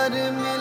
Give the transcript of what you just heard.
यार मिला